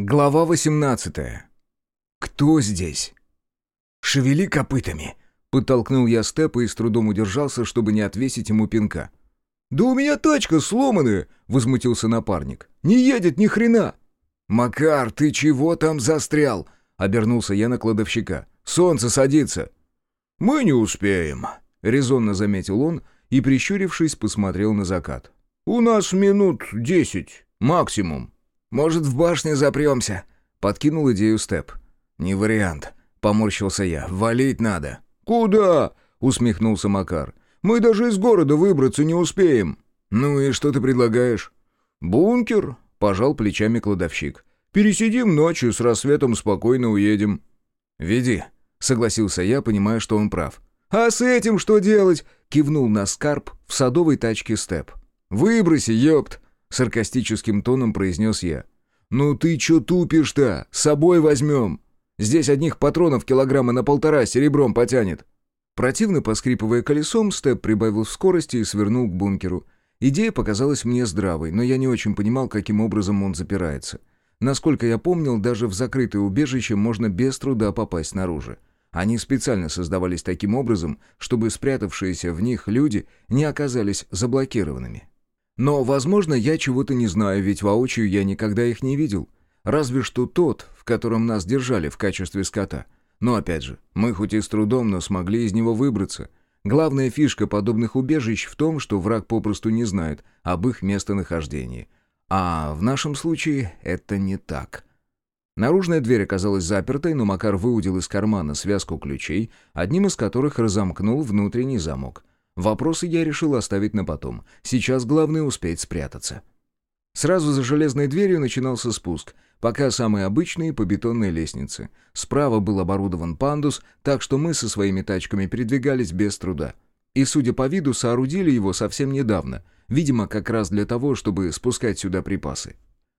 Глава 18. Кто здесь? «Шевели копытами!» — подтолкнул я Степа и с трудом удержался, чтобы не отвесить ему пинка. «Да у меня тачка сломанная!» — возмутился напарник. «Не едет ни хрена!» «Макар, ты чего там застрял?» — обернулся я на кладовщика. «Солнце садится!» «Мы не успеем!» — резонно заметил он и, прищурившись, посмотрел на закат. «У нас минут десять, максимум!» «Может, в башне запремся?» — подкинул идею Степ. «Не вариант», — поморщился я. «Валить надо». «Куда?» — усмехнулся Макар. «Мы даже из города выбраться не успеем». «Ну и что ты предлагаешь?» «Бункер», — пожал плечами кладовщик. «Пересидим ночью, с рассветом спокойно уедем». «Веди», — согласился я, понимая, что он прав. «А с этим что делать?» — кивнул на скарб в садовой тачке Степ. «Выброси, ёпт!» — саркастическим тоном произнес я. «Ну ты чё тупишь-то? С собой возьмем. Здесь одних патронов килограмма на полтора серебром потянет». Противно поскрипывая колесом, Степ прибавил в скорости и свернул к бункеру. Идея показалась мне здравой, но я не очень понимал, каким образом он запирается. Насколько я помнил, даже в закрытое убежище можно без труда попасть снаружи. Они специально создавались таким образом, чтобы спрятавшиеся в них люди не оказались заблокированными. Но, возможно, я чего-то не знаю, ведь воочию я никогда их не видел. Разве что тот, в котором нас держали в качестве скота. Но опять же, мы хоть и с трудом, но смогли из него выбраться. Главная фишка подобных убежищ в том, что враг попросту не знает об их местонахождении. А в нашем случае это не так. Наружная дверь оказалась запертой, но Макар выудил из кармана связку ключей, одним из которых разомкнул внутренний замок. Вопросы я решил оставить на потом. Сейчас главное успеть спрятаться. Сразу за железной дверью начинался спуск, пока самый обычный по бетонной лестнице. Справа был оборудован пандус, так что мы со своими тачками передвигались без труда. И, судя по виду, соорудили его совсем недавно, видимо, как раз для того, чтобы спускать сюда припасы.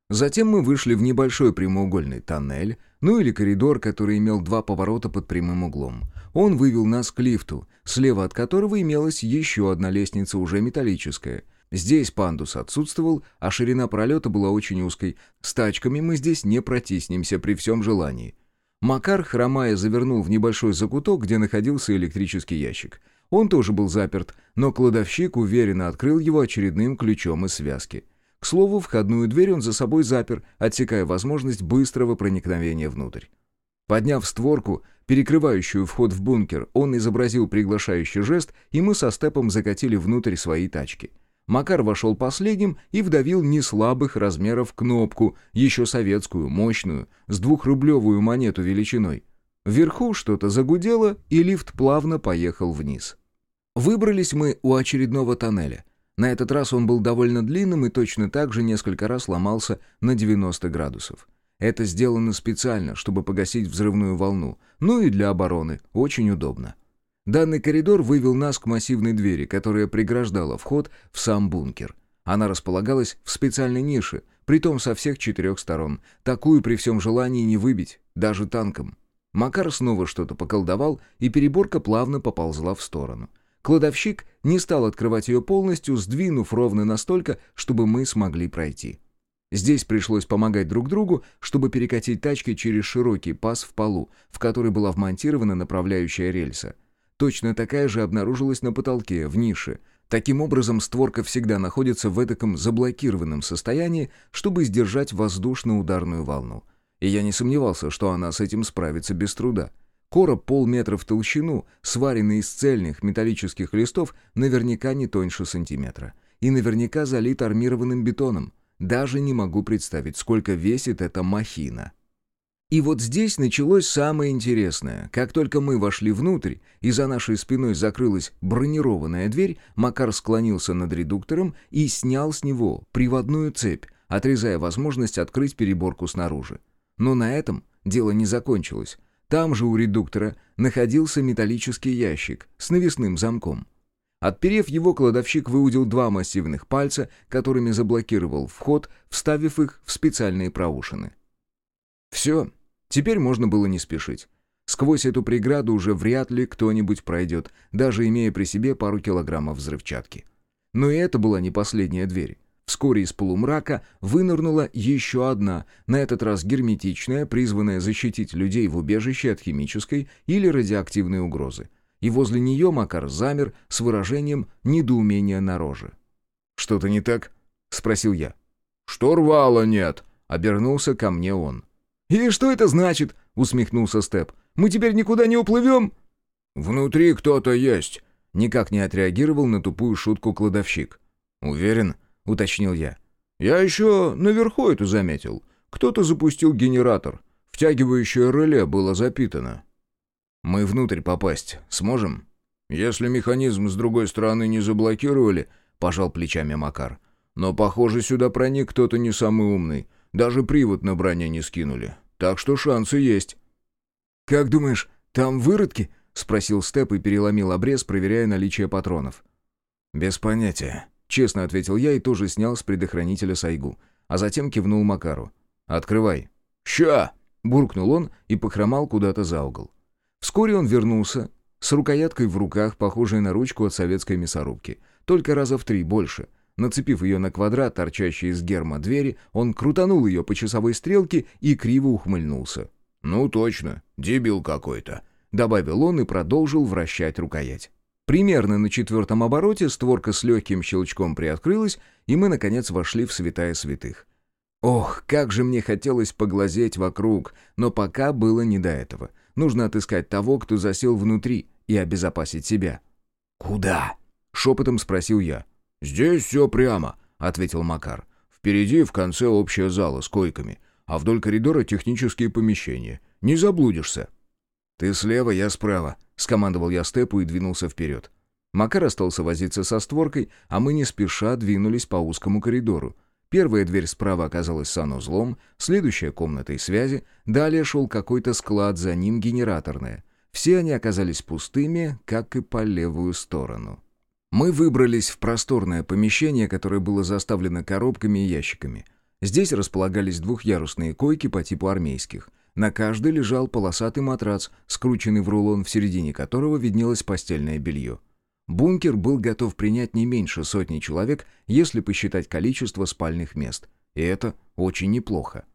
Затем мы вышли в небольшой прямоугольный тоннель, ну или коридор, который имел два поворота под прямым углом. Он вывел нас к лифту, слева от которого имелась еще одна лестница, уже металлическая. Здесь пандус отсутствовал, а ширина пролета была очень узкой. С тачками мы здесь не протиснемся при всем желании. Макар, хромая, завернул в небольшой закуток, где находился электрический ящик. Он тоже был заперт, но кладовщик уверенно открыл его очередным ключом из связки. К слову, входную дверь он за собой запер, отсекая возможность быстрого проникновения внутрь. Подняв створку, перекрывающую вход в бункер, он изобразил приглашающий жест, и мы со Степом закатили внутрь свои тачки. Макар вошел последним и вдавил неслабых размеров кнопку, еще советскую, мощную, с двухрублевую монету величиной. Вверху что-то загудело, и лифт плавно поехал вниз. Выбрались мы у очередного тоннеля. На этот раз он был довольно длинным и точно так же несколько раз ломался на 90 градусов. Это сделано специально, чтобы погасить взрывную волну, ну и для обороны, очень удобно. Данный коридор вывел нас к массивной двери, которая преграждала вход в сам бункер. Она располагалась в специальной нише, притом со всех четырех сторон. Такую при всем желании не выбить, даже танком. Макар снова что-то поколдовал, и переборка плавно поползла в сторону. Кладовщик не стал открывать ее полностью, сдвинув ровно настолько, чтобы мы смогли пройти. Здесь пришлось помогать друг другу, чтобы перекатить тачки через широкий паз в полу, в который была вмонтирована направляющая рельса. Точно такая же обнаружилась на потолке, в нише. Таким образом, створка всегда находится в этаком заблокированном состоянии, чтобы сдержать воздушно-ударную волну. И я не сомневался, что она с этим справится без труда. Короб полметра в толщину, сваренный из цельных металлических листов, наверняка не тоньше сантиметра. И наверняка залит армированным бетоном. Даже не могу представить, сколько весит эта махина. И вот здесь началось самое интересное. Как только мы вошли внутрь, и за нашей спиной закрылась бронированная дверь, Макар склонился над редуктором и снял с него приводную цепь, отрезая возможность открыть переборку снаружи. Но на этом дело не закончилось. Там же у редуктора находился металлический ящик с навесным замком. Отперев его, кладовщик выудил два массивных пальца, которыми заблокировал вход, вставив их в специальные проушины. Все, теперь можно было не спешить. Сквозь эту преграду уже вряд ли кто-нибудь пройдет, даже имея при себе пару килограммов взрывчатки. Но и это была не последняя дверь. Вскоре из полумрака вынырнула еще одна, на этот раз герметичная, призванная защитить людей в убежище от химической или радиоактивной угрозы. И возле нее Макар замер с выражением недоумения на роже. «Что-то не так?» — спросил я. «Что рвало нет?» — обернулся ко мне он. «И что это значит?» — усмехнулся Степ. «Мы теперь никуда не уплывем?» «Внутри кто-то есть», — никак не отреагировал на тупую шутку кладовщик. «Уверен?» — уточнил я. «Я еще наверху это заметил. Кто-то запустил генератор. Втягивающее реле было запитано». «Мы внутрь попасть сможем?» «Если механизм с другой стороны не заблокировали», — пожал плечами Макар. «Но, похоже, сюда проник кто-то не самый умный. Даже привод на броне не скинули. Так что шансы есть». «Как думаешь, там выродки?» — спросил Степ и переломил обрез, проверяя наличие патронов. «Без понятия», — честно ответил я и тоже снял с предохранителя сайгу, а затем кивнул Макару. «Открывай». «Ща!» — буркнул он и похромал куда-то за угол. Вскоре он вернулся, с рукояткой в руках, похожей на ручку от советской мясорубки, только раза в три больше. Нацепив ее на квадрат, торчащий из герма двери, он крутанул ее по часовой стрелке и криво ухмыльнулся. «Ну точно, дебил какой-то», — добавил он и продолжил вращать рукоять. Примерно на четвертом обороте створка с легким щелчком приоткрылась, и мы, наконец, вошли в святая святых. Ох, как же мне хотелось поглазеть вокруг, но пока было не до этого. Нужно отыскать того, кто засел внутри, и обезопасить себя. «Куда?» — шепотом спросил я. «Здесь все прямо», — ответил Макар. «Впереди в конце общая зала с койками а вдоль коридора технические помещения. Не заблудишься». «Ты слева, я справа», — скомандовал я степу и двинулся вперед. Макар остался возиться со створкой, а мы не спеша двинулись по узкому коридору. Первая дверь справа оказалась санузлом, следующая — комнатой связи, далее шел какой-то склад, за ним генераторная. Все они оказались пустыми, как и по левую сторону. Мы выбрались в просторное помещение, которое было заставлено коробками и ящиками — Здесь располагались двухъярусные койки по типу армейских. На каждой лежал полосатый матрац, скрученный в рулон, в середине которого виднелось постельное белье. Бункер был готов принять не меньше сотни человек, если посчитать количество спальных мест. И это очень неплохо.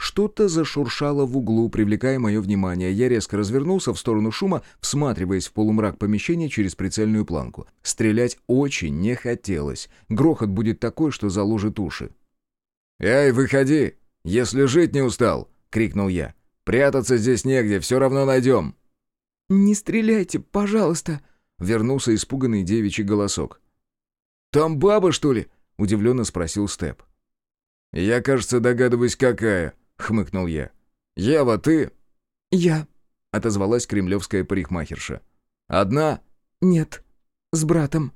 Что-то зашуршало в углу, привлекая мое внимание. Я резко развернулся в сторону шума, всматриваясь в полумрак помещения через прицельную планку. Стрелять очень не хотелось. Грохот будет такой, что заложит уши. «Эй, выходи! Если жить не устал!» — крикнул я. «Прятаться здесь негде, все равно найдем!» «Не стреляйте, пожалуйста!» — вернулся испуганный девичий голосок. «Там баба, что ли?» — удивленно спросил Степ. «Я, кажется, догадываюсь, какая», — хмыкнул я. «Ева, ты?» «Я», — отозвалась кремлевская парикмахерша. «Одна?» «Нет, с братом».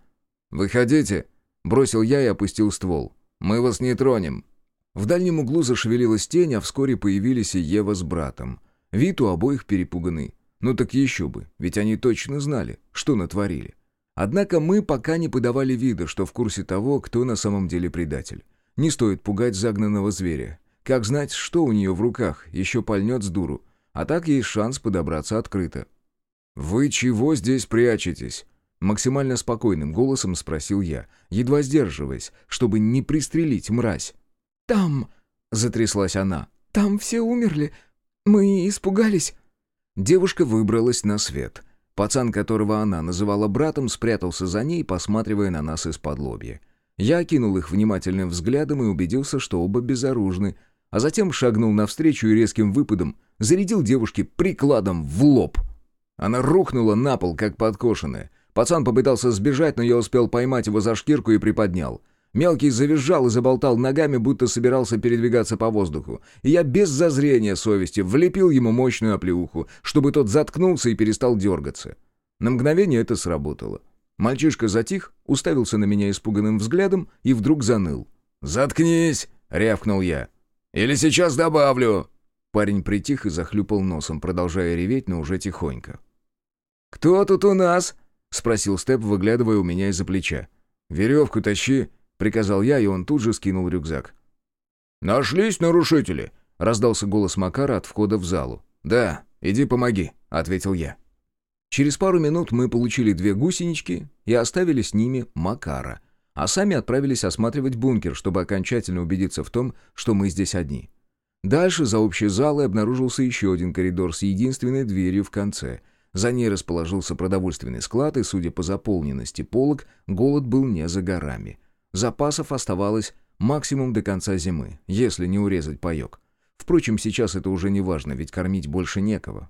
«Выходите», — бросил я и опустил ствол. «Мы вас не тронем». В дальнем углу зашевелилась тень, а вскоре появились и Ева с братом. Вид у обоих перепуганный. Ну так еще бы, ведь они точно знали, что натворили. Однако мы пока не подавали вида, что в курсе того, кто на самом деле предатель. Не стоит пугать загнанного зверя. Как знать, что у нее в руках, еще пальнет с дуру. А так есть шанс подобраться открыто. «Вы чего здесь прячетесь?» Максимально спокойным голосом спросил я, едва сдерживаясь, чтобы не пристрелить мразь. «Там...» — затряслась она. «Там все умерли. Мы испугались». Девушка выбралась на свет. Пацан, которого она называла братом, спрятался за ней, посматривая на нас из-под лобья. Я окинул их внимательным взглядом и убедился, что оба безоружны, а затем шагнул навстречу и резким выпадом зарядил девушке прикладом в лоб. Она рухнула на пол, как подкошенная. Пацан попытался сбежать, но я успел поймать его за шкирку и приподнял — Мелкий завизжал и заболтал ногами, будто собирался передвигаться по воздуху. И я без зазрения совести влепил ему мощную оплеуху, чтобы тот заткнулся и перестал дергаться. На мгновение это сработало. Мальчишка затих, уставился на меня испуганным взглядом и вдруг заныл. «Заткнись!» — рявкнул я. «Или сейчас добавлю!» Парень притих и захлюпал носом, продолжая реветь, но уже тихонько. «Кто тут у нас?» — спросил Степ, выглядывая у меня из-за плеча. «Веревку тащи!» — приказал я, и он тут же скинул рюкзак. «Нашлись нарушители!» — раздался голос Макара от входа в залу. «Да, иди помоги», — ответил я. Через пару минут мы получили две гусенички и оставили с ними Макара. а сами отправились осматривать бункер, чтобы окончательно убедиться в том, что мы здесь одни. Дальше за общей залой обнаружился еще один коридор с единственной дверью в конце. За ней расположился продовольственный склад, и, судя по заполненности полок, голод был не за горами. Запасов оставалось максимум до конца зимы, если не урезать паек. Впрочем, сейчас это уже не важно, ведь кормить больше некого.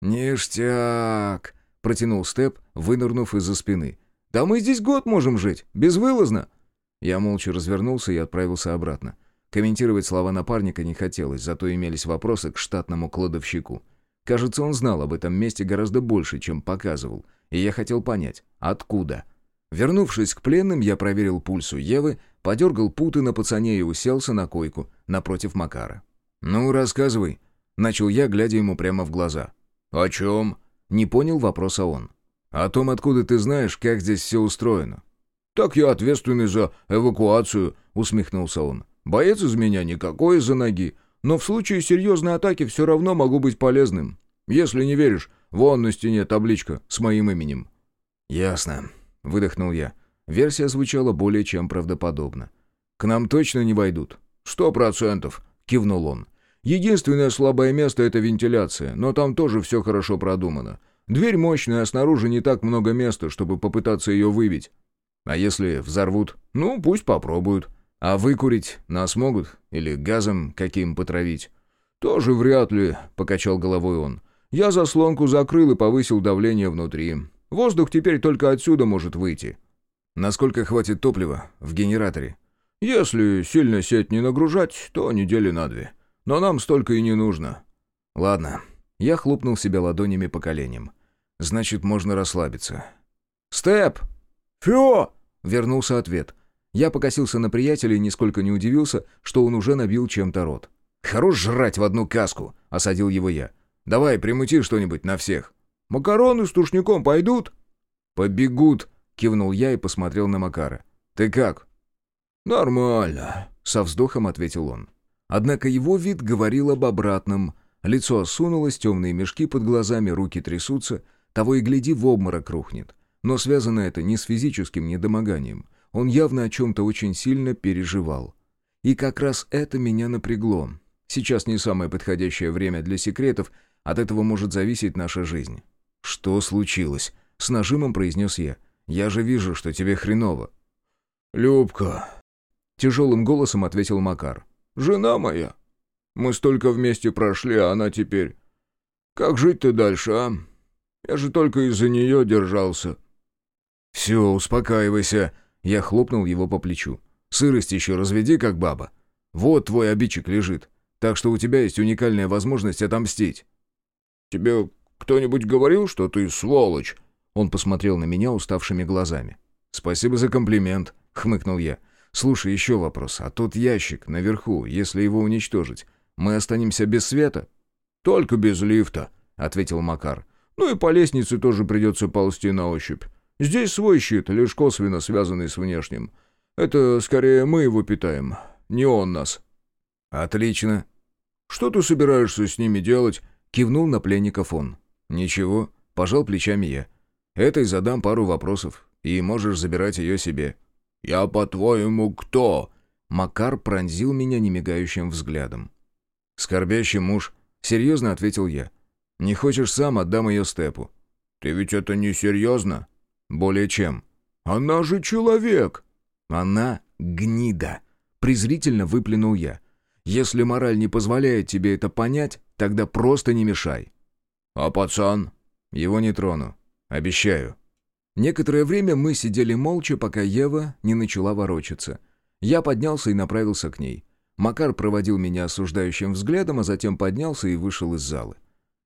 «Ништяк!» — протянул Степ, вынырнув из-за спины. «Да мы здесь год можем жить, безвылазно!» Я молча развернулся и отправился обратно. Комментировать слова напарника не хотелось, зато имелись вопросы к штатному кладовщику. Кажется, он знал об этом месте гораздо больше, чем показывал, и я хотел понять, откуда. Вернувшись к пленным, я проверил пульс у Евы, подергал путы на пацане и уселся на койку напротив Макара. «Ну, рассказывай», — начал я, глядя ему прямо в глаза. «О чем?» — не понял вопроса он. «О том, откуда ты знаешь, как здесь все устроено». «Так я ответственный за эвакуацию», — усмехнулся он. «Боец из меня никакой из-за ноги, но в случае серьезной атаки все равно могу быть полезным. Если не веришь, вон на стене табличка с моим именем». «Ясно», — выдохнул я. Версия звучала более чем правдоподобно. «К нам точно не войдут?» «Сто процентов», — кивнул он. «Единственное слабое место — это вентиляция, но там тоже все хорошо продумано. Дверь мощная, а снаружи не так много места, чтобы попытаться ее выбить. А если взорвут? Ну, пусть попробуют. А выкурить нас могут? Или газом каким потравить?» «Тоже вряд ли», — покачал головой он. «Я заслонку закрыл и повысил давление внутри. Воздух теперь только отсюда может выйти». «Насколько хватит топлива в генераторе?» «Если сильно сеть не нагружать, то недели на две. Но нам столько и не нужно». «Ладно». Я хлопнул себя ладонями по коленям. «Значит, можно расслабиться». «Степ!» «Фё!» — вернулся ответ. Я покосился на приятеля и нисколько не удивился, что он уже набил чем-то рот. «Хорош жрать в одну каску!» — осадил его я. «Давай, примути что-нибудь на всех». «Макароны с тушником пойдут?» «Побегут!» Кивнул я и посмотрел на Макара. «Ты как?» «Нормально», — со вздохом ответил он. Однако его вид говорил об обратном. Лицо осунулось, темные мешки под глазами, руки трясутся. Того и гляди, в обморок рухнет. Но связано это не с физическим недомоганием. Он явно о чем-то очень сильно переживал. И как раз это меня напрягло. Сейчас не самое подходящее время для секретов, от этого может зависеть наша жизнь. «Что случилось?» — с нажимом произнес я. Я же вижу, что тебе хреново». «Любка», — тяжелым голосом ответил Макар. «Жена моя. Мы столько вместе прошли, а она теперь... Как жить-то дальше, а? Я же только из-за нее держался». «Все, успокаивайся», — я хлопнул его по плечу. «Сырость еще разведи, как баба. Вот твой обидчик лежит, так что у тебя есть уникальная возможность отомстить». «Тебе кто-нибудь говорил, что ты сволочь?» Он посмотрел на меня уставшими глазами. «Спасибо за комплимент», — хмыкнул я. «Слушай, еще вопрос. А тот ящик наверху, если его уничтожить, мы останемся без света?» «Только без лифта», — ответил Макар. «Ну и по лестнице тоже придется ползти на ощупь. Здесь свой щит, лишь косвенно связанный с внешним. Это скорее мы его питаем, не он нас». «Отлично». «Что ты собираешься с ними делать?» — кивнул на пленников он. «Ничего», — пожал плечами я. Этой задам пару вопросов, и можешь забирать ее себе». «Я, по-твоему, кто?» Макар пронзил меня немигающим взглядом. «Скорбящий муж», — серьезно ответил я. «Не хочешь сам, отдам ее степу». «Ты ведь это не серьезно?» «Более чем». «Она же человек!» «Она гнида», — презрительно выплюнул я. «Если мораль не позволяет тебе это понять, тогда просто не мешай». «А пацан?» «Его не трону. Обещаю». Некоторое время мы сидели молча, пока Ева не начала ворочаться. Я поднялся и направился к ней. Макар проводил меня осуждающим взглядом, а затем поднялся и вышел из залы.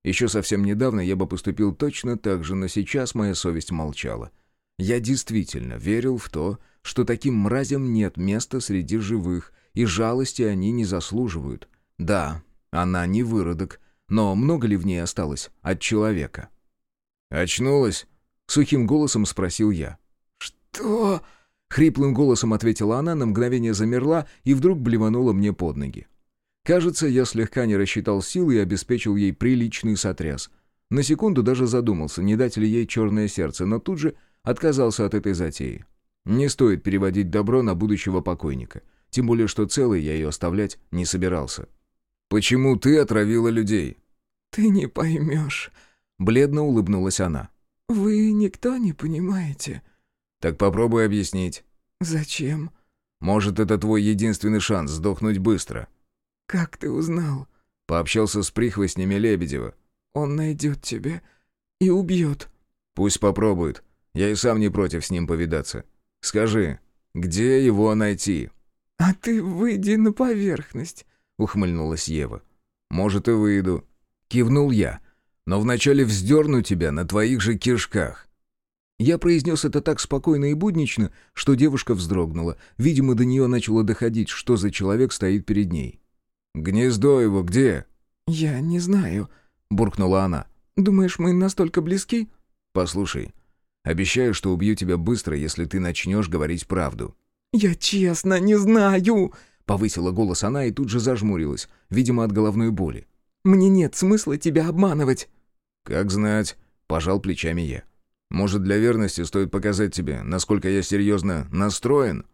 Еще совсем недавно я бы поступил точно так же, но сейчас моя совесть молчала. Я действительно верил в то, что таким мразям нет места среди живых, и жалости они не заслуживают. Да, она не выродок, но много ли в ней осталось от человека? «Очнулась?» — сухим голосом спросил я. «Что?» — хриплым голосом ответила она, на мгновение замерла и вдруг блеванула мне под ноги. Кажется, я слегка не рассчитал силы и обеспечил ей приличный сотряс. На секунду даже задумался, не дать ли ей черное сердце, но тут же отказался от этой затеи. Не стоит переводить добро на будущего покойника. Тем более, что целый я ее оставлять не собирался. «Почему ты отравила людей?» «Ты не поймешь», — бледно улыбнулась она. «Вы никто не понимаете». «Так попробуй объяснить». «Зачем?» «Может, это твой единственный шанс сдохнуть быстро». «Как ты узнал?» Пообщался с прихвостнями Лебедева. «Он найдет тебя и убьет». «Пусть попробует. Я и сам не против с ним повидаться. Скажи, где его найти?» «А ты выйди на поверхность», — ухмыльнулась Ева. «Может, и выйду». Кивнул я. «Но вначале вздерну тебя на твоих же кишках». Я произнес это так спокойно и буднично, что девушка вздрогнула. Видимо, до нее начало доходить, что за человек стоит перед ней. «Гнездо его где?» «Я не знаю», — буркнула она. «Думаешь, мы настолько близки?» «Послушай, обещаю, что убью тебя быстро, если ты начнешь говорить правду». «Я честно не знаю!» — повысила голос она и тут же зажмурилась, видимо, от головной боли. «Мне нет смысла тебя обманывать». «Как знать», — пожал плечами я. «Может, для верности стоит показать тебе, насколько я серьезно настроен?»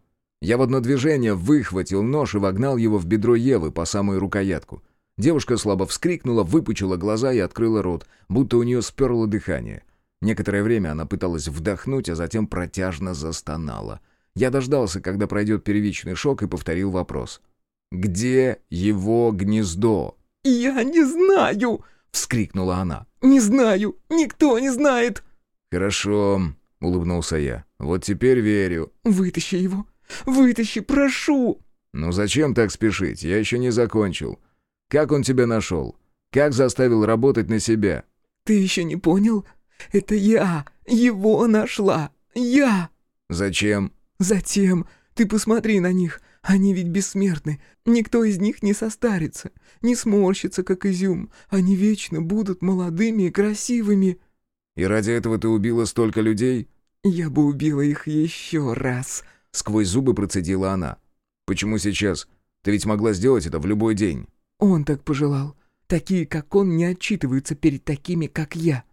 Я в одно движение выхватил нож и вогнал его в бедро Евы по самую рукоятку. Девушка слабо вскрикнула, выпучила глаза и открыла рот, будто у нее сперло дыхание. Некоторое время она пыталась вдохнуть, а затем протяжно застонала. Я дождался, когда пройдет первичный шок, и повторил вопрос. «Где его гнездо?» «Я не знаю!» — вскрикнула она. «Не знаю! Никто не знает!» «Хорошо», — улыбнулся я. «Вот теперь верю». «Вытащи его! Вытащи, прошу!» «Ну зачем так спешить? Я еще не закончил. Как он тебя нашел? Как заставил работать на себя?» «Ты еще не понял? Это я его нашла! Я!» «Зачем?» «Затем. Ты посмотри на них. Они ведь бессмертны. Никто из них не состарится, не сморщится, как изюм. Они вечно будут молодыми и красивыми». «И ради этого ты убила столько людей?» «Я бы убила их еще раз», — сквозь зубы процедила она. «Почему сейчас? Ты ведь могла сделать это в любой день». «Он так пожелал. Такие, как он, не отчитываются перед такими, как я».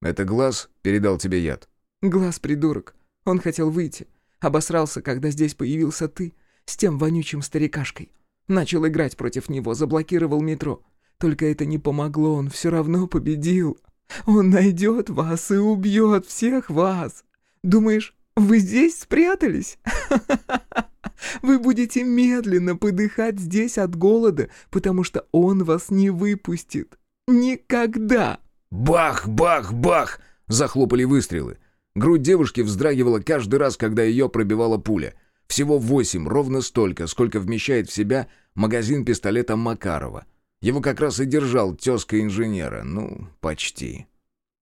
«Это глаз передал тебе яд?» «Глаз придурок. Он хотел выйти. Обосрался, когда здесь появился ты, с тем вонючим старикашкой. Начал играть против него, заблокировал метро. Только это не помогло, он все равно победил. Он найдет вас и убьет всех вас. Думаешь, вы здесь спрятались? Вы будете медленно подыхать здесь от голода, потому что он вас не выпустит. Никогда!» «Бах, бах, бах!» — захлопали выстрелы. Грудь девушки вздрагивала каждый раз, когда ее пробивала пуля. Всего восемь, ровно столько, сколько вмещает в себя магазин пистолета Макарова. Его как раз и держал тезка инженера. Ну, почти.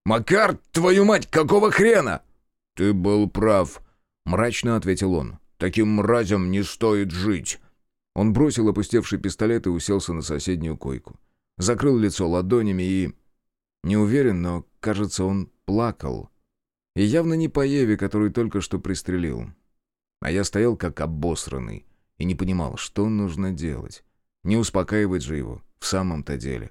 «Макар, твою мать, какого хрена?» «Ты был прав», — мрачно ответил он. «Таким мразям не стоит жить». Он бросил опустевший пистолет и уселся на соседнюю койку. Закрыл лицо ладонями и... Не уверен, но, кажется, он плакал. И явно не по Еве, которую только что пристрелил. А я стоял как обосранный и не понимал, что нужно делать. Не успокаивать же его, в самом-то деле.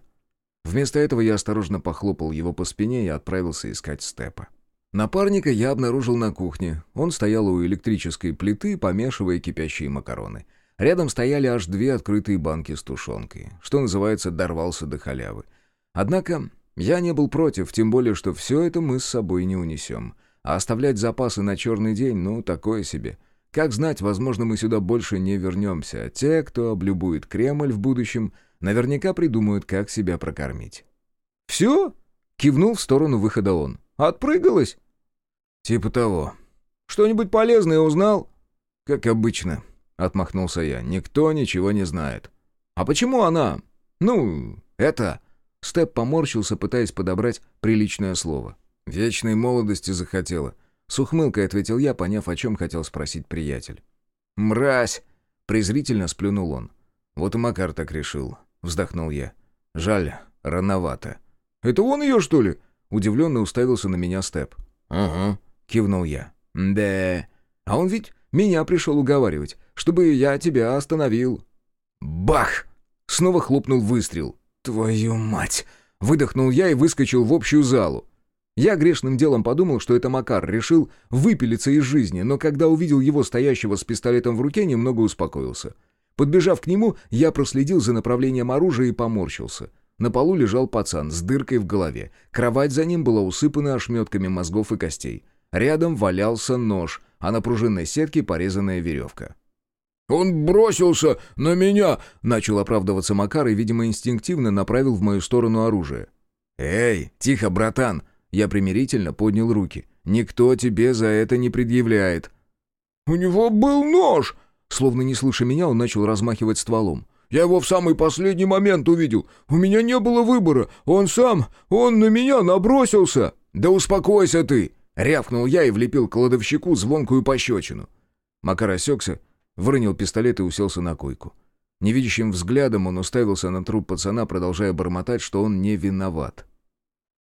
Вместо этого я осторожно похлопал его по спине и отправился искать степа. Напарника я обнаружил на кухне. Он стоял у электрической плиты, помешивая кипящие макароны. Рядом стояли аж две открытые банки с тушенкой. Что называется, дорвался до халявы. Однако я не был против, тем более, что все это мы с собой не унесем. А оставлять запасы на черный день, ну, такое себе. Как знать, возможно, мы сюда больше не вернемся. А те, кто облюбует Кремль в будущем, наверняка придумают, как себя прокормить. «Все?» — кивнул в сторону выхода он. «Отпрыгалась?» «Типа того. Что-нибудь полезное узнал?» «Как обычно», — отмахнулся я. «Никто ничего не знает». «А почему она? Ну, это...» Степ поморщился, пытаясь подобрать приличное слово. «Вечной молодости захотела». С ухмылкой ответил я, поняв, о чем хотел спросить приятель. «Мразь!» — презрительно сплюнул он. «Вот и Макар так решил», — вздохнул я. «Жаль, рановато». «Это он ее, что ли?» — удивленно уставился на меня Степ. «Ага», — кивнул я. «Да, а он ведь меня пришел уговаривать, чтобы я тебя остановил». «Бах!» — снова хлопнул выстрел. «Твою мать!» — выдохнул я и выскочил в общую залу. Я грешным делом подумал, что это Макар решил выпилиться из жизни, но когда увидел его стоящего с пистолетом в руке, немного успокоился. Подбежав к нему, я проследил за направлением оружия и поморщился. На полу лежал пацан с дыркой в голове. Кровать за ним была усыпана ошметками мозгов и костей. Рядом валялся нож, а на пружинной сетке порезанная веревка. «Он бросился на меня!» — начал оправдываться Макар и, видимо, инстинктивно направил в мою сторону оружие. «Эй, тихо, братан!» Я примирительно поднял руки. «Никто тебе за это не предъявляет». «У него был нож!» Словно не слыша меня, он начал размахивать стволом. «Я его в самый последний момент увидел. У меня не было выбора. Он сам, он на меня набросился!» «Да успокойся ты!» — рявкнул я и влепил кладовщику звонкую пощечину. Макар осекся, выронил пистолет и уселся на койку. Невидящим взглядом он уставился на труп пацана, продолжая бормотать, что он не виноват.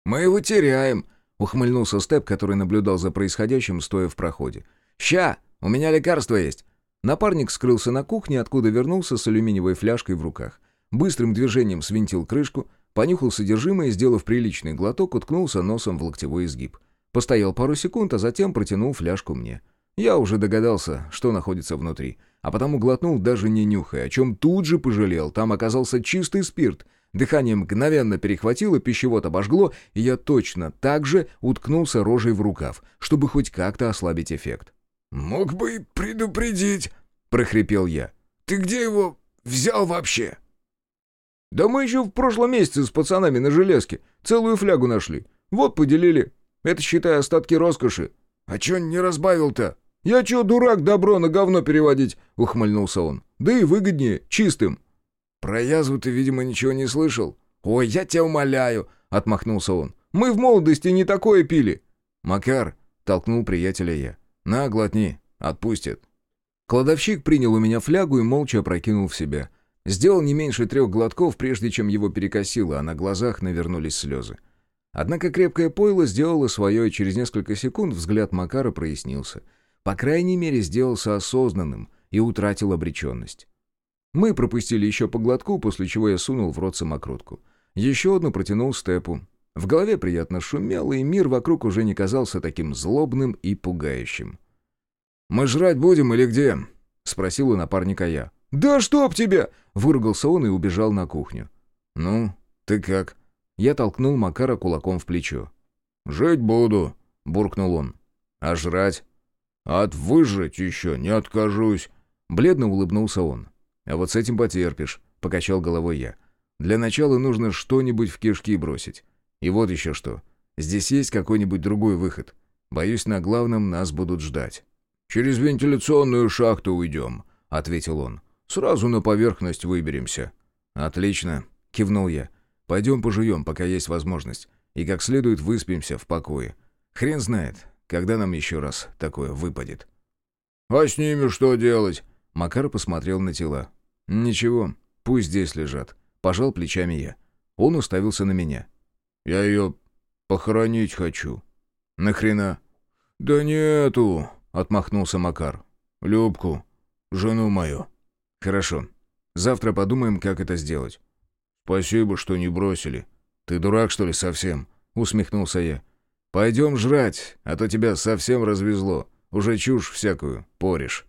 «Мы его теряем», — ухмыльнулся Степ, который наблюдал за происходящим, стоя в проходе. «Ща! У меня лекарство есть!» Напарник скрылся на кухне, откуда вернулся с алюминиевой фляжкой в руках. Быстрым движением свинтил крышку, понюхал содержимое сделав приличный глоток, уткнулся носом в локтевой изгиб. Постоял пару секунд, а затем протянул фляжку мне. Я уже догадался, что находится внутри, а потому глотнул даже не нюхая, о чем тут же пожалел. Там оказался чистый спирт — Дыхание мгновенно перехватило, пищевод обожгло, и я точно так же уткнулся рожей в рукав, чтобы хоть как-то ослабить эффект. «Мог бы и предупредить», — прохрипел я. «Ты где его взял вообще?» «Да мы еще в прошлом месяце с пацанами на железке целую флягу нашли. Вот поделили. Это, считай, остатки роскоши». «А чё не разбавил-то?» «Я чё, дурак, добро на говно переводить?» — ухмыльнулся он. «Да и выгоднее, чистым». «Про язву ты, видимо, ничего не слышал?» «Ой, я тебя умоляю!» — отмахнулся он. «Мы в молодости не такое пили!» «Макар!» — толкнул приятеля я. «На, глотни, отпустит». Кладовщик принял у меня флягу и молча опрокинул в себя. Сделал не меньше трех глотков, прежде чем его перекосило, а на глазах навернулись слезы. Однако крепкое пойло сделало свое, и через несколько секунд взгляд Макара прояснился. По крайней мере, сделался осознанным и утратил обреченность. Мы пропустили еще по глотку, после чего я сунул в рот самокрутку. Еще одну протянул степу. В голове приятно шумело, и мир вокруг уже не казался таким злобным и пугающим. «Мы жрать будем или где?» — спросил у напарника я. «Да чтоб тебя!» — выругался он и убежал на кухню. «Ну, ты как?» Я толкнул Макара кулаком в плечо. «Жить буду», — буркнул он. «А жрать?» «От выжрать еще не откажусь», — бледно улыбнулся он. «А вот с этим потерпишь», — покачал головой я. «Для начала нужно что-нибудь в кишки бросить. И вот еще что. Здесь есть какой-нибудь другой выход. Боюсь, на главном нас будут ждать». «Через вентиляционную шахту уйдем», — ответил он. «Сразу на поверхность выберемся». «Отлично», — кивнул я. «Пойдем пожуем, пока есть возможность, и как следует выспимся в покое. Хрен знает, когда нам еще раз такое выпадет». «А с ними что делать?» Макар посмотрел на тела. «Ничего, пусть здесь лежат». Пожал плечами я. Он уставился на меня. «Я ее похоронить хочу». «Нахрена?» «Да нету», — отмахнулся Макар. «Любку, жену мою». «Хорошо. Завтра подумаем, как это сделать». «Спасибо, что не бросили». «Ты дурак, что ли, совсем?» — усмехнулся я. «Пойдем жрать, а то тебя совсем развезло. Уже чушь всякую поришь».